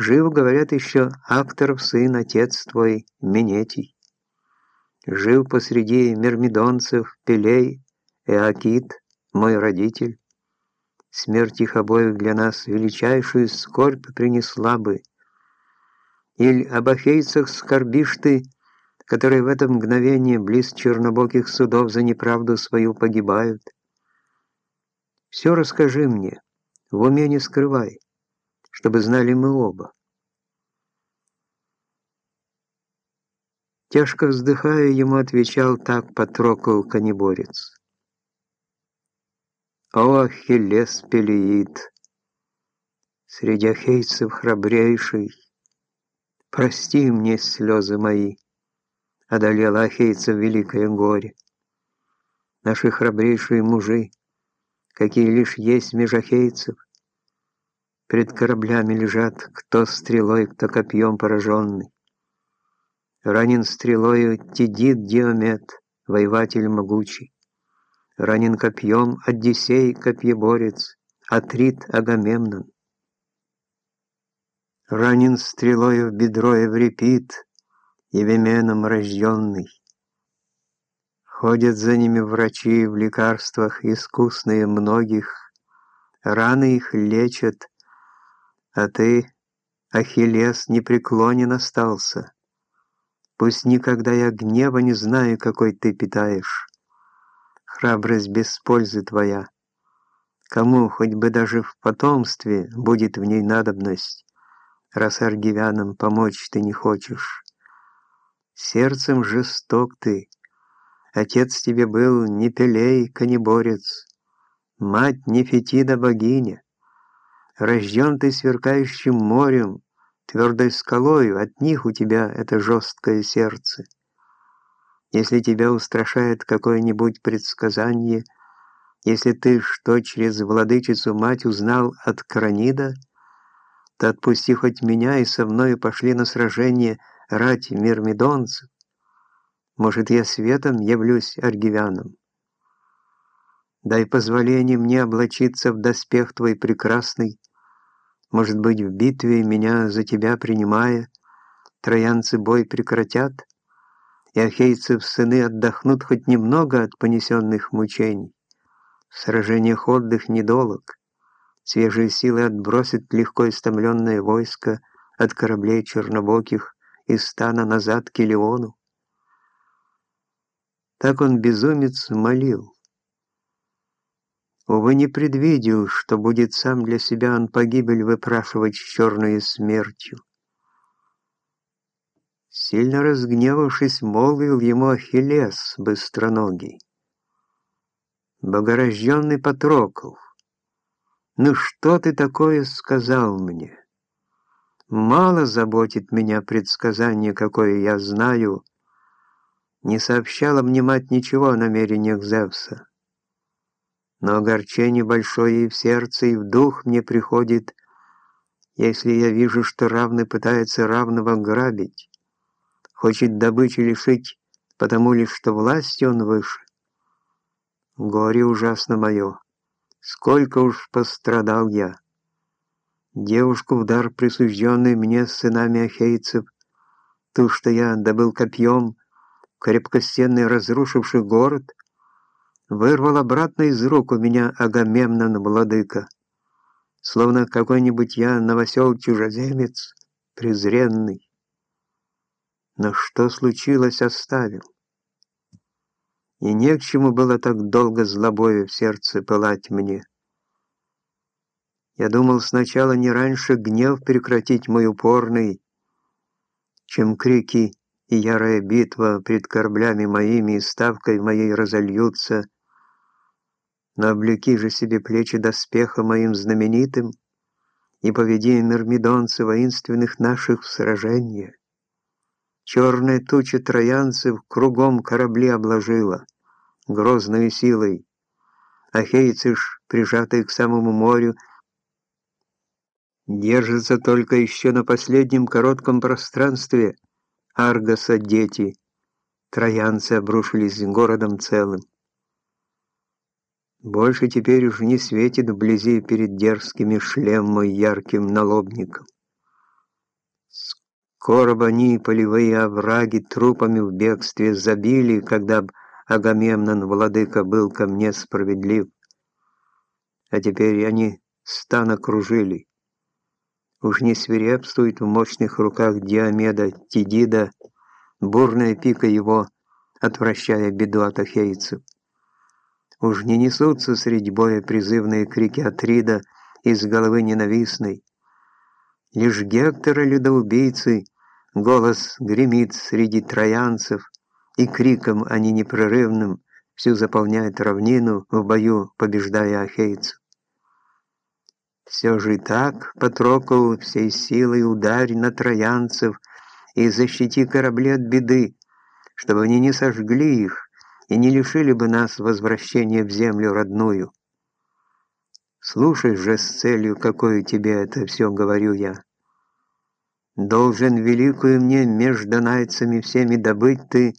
Жив, говорят, еще акторов сын, отец твой, Минетий. Жив посреди мирмидонцев, Пелей, Эакит, мой родитель. Смерть их обоих для нас величайшую скорбь принесла бы. Или об ахейцах скорбишь ты, которые в это мгновение близ чернобоких судов за неправду свою погибают. Все расскажи мне, в уме не скрывай, чтобы знали мы оба. Тяжко вздыхая, ему отвечал так потрокал конеборец. «О, Ахиллес Пелеид, среди ахейцев храбрейший, прости мне слезы мои, одолело ахейцев великое горе. Наши храбрейшие мужи, какие лишь есть меж ахейцев, пред кораблями лежат, кто стрелой, кто копьем пораженный. Ранен стрелою Тидит Диомет, воеватель могучий. Ранен копьем Одиссей, копьеборец, Атрит Агамемнон. Ранен стрелою в бедро Еврипид, Евеменом рожденный. Ходят за ними врачи в лекарствах искусные многих, Раны их лечат, а ты, Ахиллес, непреклонен остался. Пусть никогда я гнева не знаю, какой ты питаешь. Храбрость без пользы твоя. Кому, хоть бы даже в потомстве, будет в ней надобность, раз аргивянам помочь ты не хочешь. Сердцем жесток ты. Отец тебе был не Пелей, конеборец, мать Нефетида богиня. Рожден ты сверкающим морем, твердой скалой, от них у тебя это жесткое сердце. Если тебя устрашает какое-нибудь предсказание, если ты что через владычицу мать узнал от Кранида, то отпусти хоть меня и со мною пошли на сражение рать мирмидонцев. Может, я светом явлюсь аргивянам. Дай позволение мне облачиться в доспех твой прекрасный, может быть, в битве, меня за тебя принимая, троянцы бой прекратят, и ахейцы в сыны отдохнут хоть немного от понесенных мучений. В сражениях отдых недолог, свежие силы отбросит легко истомленное войско от кораблей чернобоких из стана назад к Илеону. Так он, безумец, молил. Увы, не предвидел, что будет сам для себя он погибель выпрашивать с черной смертью. Сильно разгневавшись, молвил ему Ахиллес быстроногий. Богорожденный Патрокл, ну что ты такое сказал мне? Мало заботит меня предсказание, какое я знаю. Не сообщала мне мать ничего о намерениях Зевса но огорчение большое и в сердце, и в дух мне приходит, если я вижу, что равный пытается равного грабить, хочет добычи лишить, потому лишь что власти он выше. Горе ужасно мое, сколько уж пострадал я. Девушку в дар присужденный мне сынами ахейцев, ту, что я добыл копьем, крепкостенный разрушивший город — вырвал обратно из рук у меня Агамемнон владыка, словно какой-нибудь я новосел чужеземец, презренный. Но что случилось, оставил. И не к чему было так долго злобою в сердце пылать мне. Я думал сначала не раньше гнев прекратить мой упорный, чем крики и ярая битва пред кораблями моими и ставкой моей разольются, но облеки же себе плечи доспеха моим знаменитым и поведи мирмидонцы воинственных наших в сражение. Черная туча троянцев кругом корабли обложила, грозной силой. Ахейцы ж, прижатые к самому морю, держатся только еще на последнем коротком пространстве Аргоса дети. Троянцы обрушились городом целым. Больше теперь уж не светит вблизи перед дерзкими шлем мой ярким налобником. Короб они полевые овраги трупами в бегстве забили, когда б Агамемнон, владыка, был ко мне справедлив. А теперь они стан окружили. Уж не свирепствует в мощных руках Диомеда Тидида, бурная пика его, отвращая беду от ахейцев. Уж не несутся среди боя призывные крики Атрида из головы ненавистной. Лишь Гектора людоубийцы голос гремит среди троянцев, и криком они непрерывным всю заполняет равнину в бою, побеждая ахейцев. Все же и так, Патрокл, всей силой ударь на троянцев и защити корабли от беды, чтобы они не сожгли их и не лишили бы нас возвращения в землю родную. Слушай же с целью, какой тебе это все говорю я. Должен великую мне между найцами всеми добыть ты,